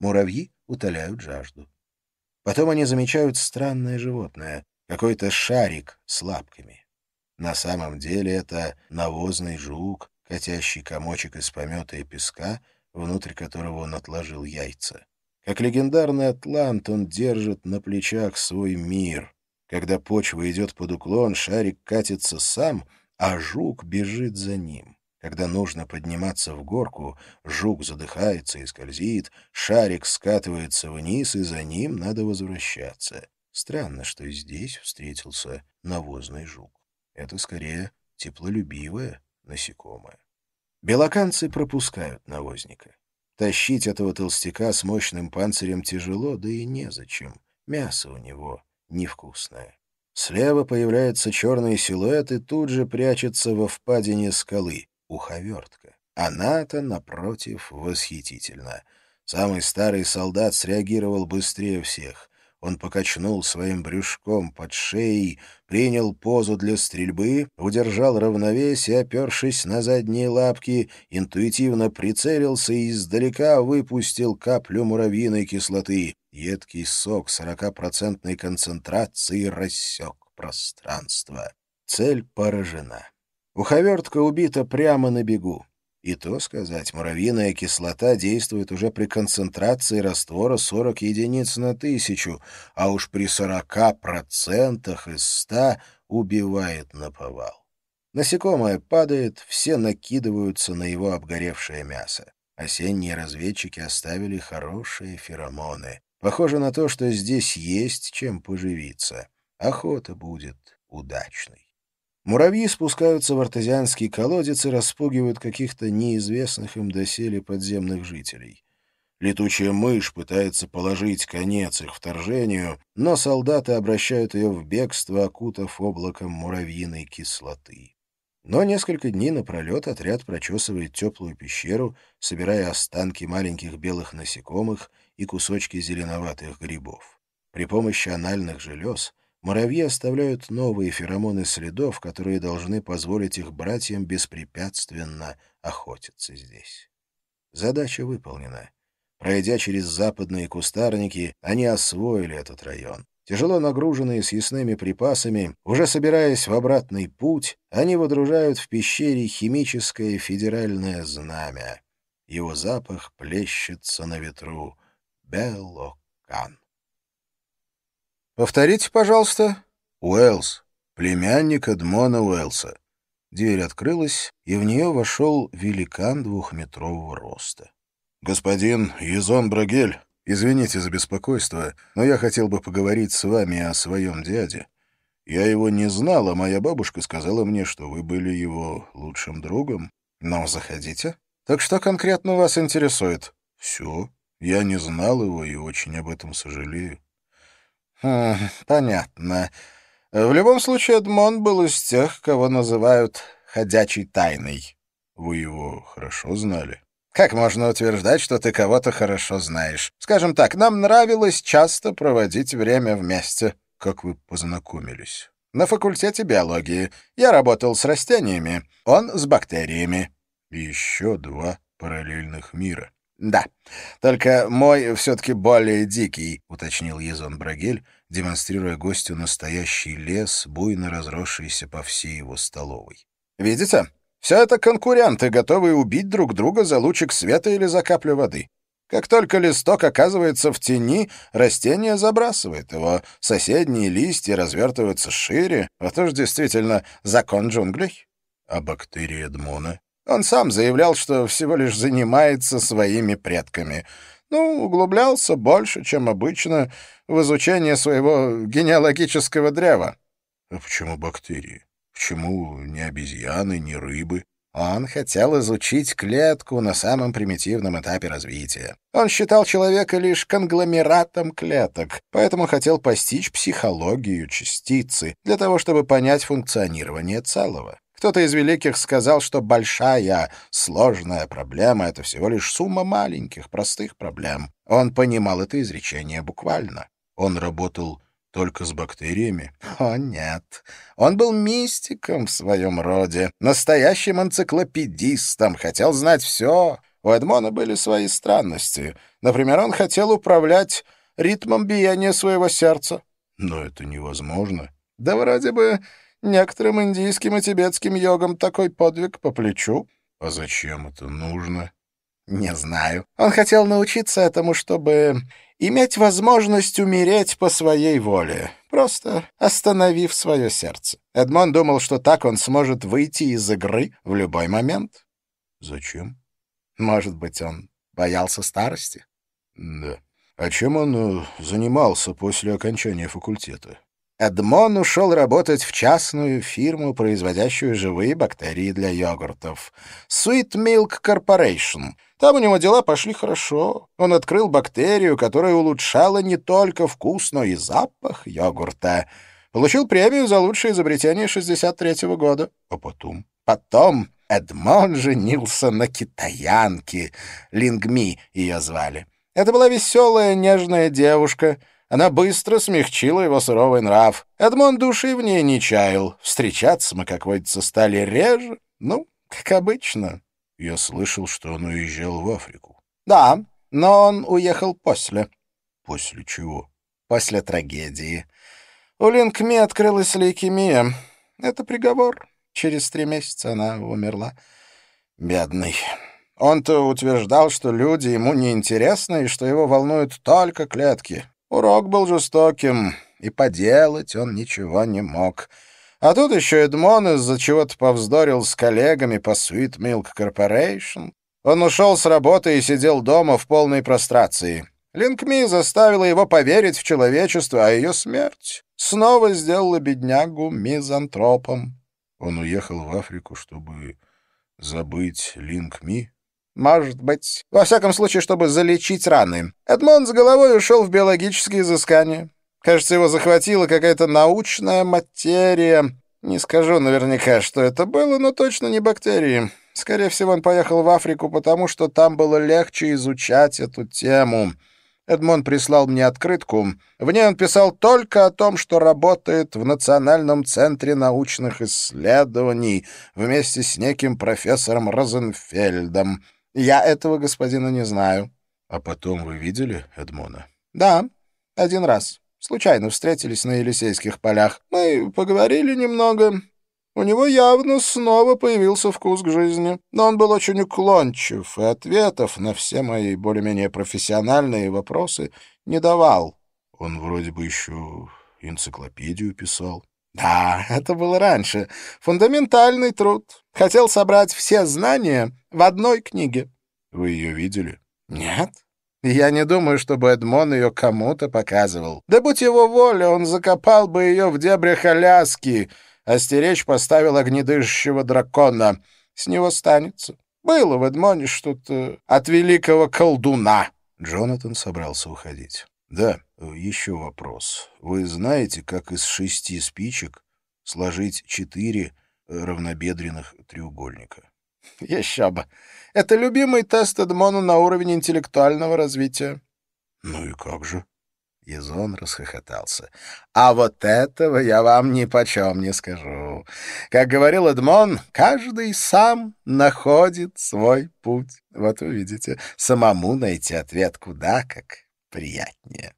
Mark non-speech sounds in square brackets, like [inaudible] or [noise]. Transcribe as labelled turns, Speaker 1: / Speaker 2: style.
Speaker 1: Муравьи утоляют жажду. Потом они замечают странное животное, какой-то шарик с лапками. На самом деле это навозный жук, катящий комочек из помета и песка, внутрь которого он отложил яйца. Как легендарный атлант он держит на плечах свой мир. Когда почва идет под уклон, шарик катится сам, а жук бежит за ним. Когда нужно подниматься в горку, жук задыхается и скользит, шарик скатывается вниз, и за ним надо возвращаться. Странно, что здесь встретился навозный жук. Это скорее теплолюбивое насекомое. Белоканцы пропускают навозника. Тащить этого толстяка с мощным панцирем тяжело, да и незачем. Мясо у него невкусное. Слева появляется черный силуэт и тут же прячется во впадине скалы уховертка. Она-то, напротив, восхитительна. Самый старый солдат среагировал быстрее всех. Он покачнул своим брюшком под шеей, принял позу для стрельбы, удержал равновесие, опершись на задние лапки, интуитивно прицелился и издалека выпустил каплю муравьиной кислоты. Едкий сок сорокапроцентной концентрации рассек пространство. Цель поражена. Уховертка убита прямо на бегу. И то сказать, муравьиная кислота действует уже при концентрации раствора 40 единиц на тысячу, а уж при 40% из 100 убивает наповал. Насекомое падает, все накидываются на его обгоревшее мясо. Осенние разведчики оставили хорошие феромоны. Похоже на то, что здесь есть чем поживиться. Охота будет удачной. Муравьи спускаются в артезианский колодец и распугивают каких-то неизвестных им доселе подземных жителей. Летучая мышь пытается положить конец их вторжению, но солдаты обращают ее в бегство, окутав облаком муравьиной кислоты. Но несколько дней напролет отряд прочесывает теплую пещеру, собирая останки маленьких белых насекомых и кусочки зеленоватых грибов. При помощи анальных желез Муравьи оставляют новые феромоны следов, которые должны позволить их братьям беспрепятственно охотиться здесь. Задача выполнена. Пройдя через западные кустарники, они освоили этот район. Тяжело нагруженные съестными припасами, уже собираясь в обратный путь, они водружают в пещере химическое федеральное знамя. Его запах плещется на ветру. Белокан. «Повторите, пожалуйста». «Уэллс, племянник Эдмона Уэллса». Дверь открылась, и в нее вошел великан двухметрового роста. «Господин Езон Брагель, извините за беспокойство, но я хотел бы поговорить с вами о своем дяде. Я его не знал, а моя бабушка сказала мне, что вы были его лучшим другом. Но заходите. Так что конкретно вас интересует?» «Все. Я не знал его и очень об этом сожалею». Хм, понятно. В любом случае, Эдмон был из тех, кого называют «ходячей тайной». Вы его хорошо знали? Как можно утверждать, что ты кого-то хорошо знаешь? Скажем так, нам нравилось часто проводить время вместе. Как вы познакомились? На факультете биологии. Я работал с растениями, он с бактериями. Еще два параллельных мира. «Да, только мой все-таки более дикий», — уточнил Езон Брагель, демонстрируя гостю настоящий лес, буйно разросшийся по всей его столовой. «Видите? Все это конкуренты, готовые убить друг друга за лучик света или за каплю воды. Как только листок оказывается в тени, растение забрасывает его, соседние листья развертываются шире. Вот уж действительно закон джунглей». «А бактерии Эдмона?» Он сам заявлял, что всего лишь занимается своими предками. Ну, углублялся больше, чем обычно, в изучение своего генеалогического древа. А почему бактерии? Почему не обезьяны, не рыбы? Он хотел изучить клетку на самом примитивном этапе развития. Он считал человека лишь конгломератом клеток, поэтому хотел постичь психологию частицы для того, чтобы понять функционирование целого. Кто-то из великих сказал, что большая, сложная проблема — это всего лишь сумма маленьких, простых проблем. Он понимал это изречение буквально. Он работал только с бактериями? О, нет. Он был мистиком в своем роде, настоящим энциклопедистом, хотел знать все. У Эдмона были свои странности. Например, он хотел управлять ритмом биения своего сердца. Но это невозможно. Да вроде бы некоторым индийским и тибетским йогам такой подвиг по плечу. А зачем это нужно? Не знаю. Он хотел научиться этому, чтобы иметь возможность умереть по своей воле, просто остановив свое сердце. Эдмон думал, что так он сможет выйти из игры в любой момент. Зачем? Может быть, он боялся старости? Да. А чем он э, занимался после окончания факультета? Эдмон ушел работать в частную фирму, производящую живые бактерии для йогуртов. Sweet Milk Corporation. Там у него дела пошли хорошо. Он открыл бактерию, которая улучшала не только вкус, но и запах йогурта. Получил премию за лучшее изобретение 63-го года. А потом? Потом Эдмон женился на китаянке. Лингми ее звали. Это была веселая, нежная девушка. Она быстро смягчила его суровый нрав. Эдмон души в ней не чаял. Встречаться мы, как водится, стали реже. Ну, как обычно. Я слышал, что он уезжал в Африку. Да, но он уехал после. После чего? После трагедии. У Линкми открылась лейкемия. Это приговор. Через три месяца она умерла. Бедный. Он-то утверждал, что люди ему неинтересны и что его волнуют только клетки. Урок был жестоким, и поделать он ничего не мог. А тут еще Эдмон из-за чего-то повздорил с коллегами по Sweet Milk Corporation. Он ушел с работы и сидел дома в полной прострации. Линкми заставила его поверить в человечество, а ее смерть снова сделала беднягу мизантропом. Он уехал в Африку, чтобы забыть Линкми? Может быть. Во всяком случае, чтобы залечить раны. Эдмонд с головой ушел в биологические изыскания. Кажется, его захватила какая-то научная материя. Не скажу наверняка, что это было, но точно не бактерии. Скорее всего, он поехал в Африку, потому что там было легче изучать эту тему. Эдмон прислал мне открытку. В ней он писал только о том, что работает в Национальном центре научных исследований вместе с неким профессором Розенфельдом. Я этого господина не знаю. А потом вы видели Эдмона? Да, один раз. Случайно встретились на Елисейских полях. Мы поговорили немного. У него явно снова появился вкус к жизни, но он был очень уклончив и ответов на все мои более-менее профессиональные вопросы не давал. Он вроде бы еще энциклопедию писал. Да, это было раньше. Фундаментальный труд. Хотел собрать все знания в одной книге. Вы ее видели? Нет. Я не думаю, чтобы Эдмон ее кому-то показывал. Да будь его воля, он закопал бы ее в дебрях Аляски, а стеречь поставил огнедышащего дракона. С него станется. Было в Эдмоне что-то от великого колдуна. Джонатан собрался уходить. Да, еще вопрос. Вы знаете, как из шести спичек сложить четыре равнобедренных треугольника? [laughs] Еще бы. Это любимый тест Эдмона на уровень интеллектуального развития. Ну и как же? Язон расхохотался. «А вот этого я вам ни почем не скажу. Как говорил Эдмон, каждый сам находит свой путь. Вот увидите, самому найти ответ куда как приятнее.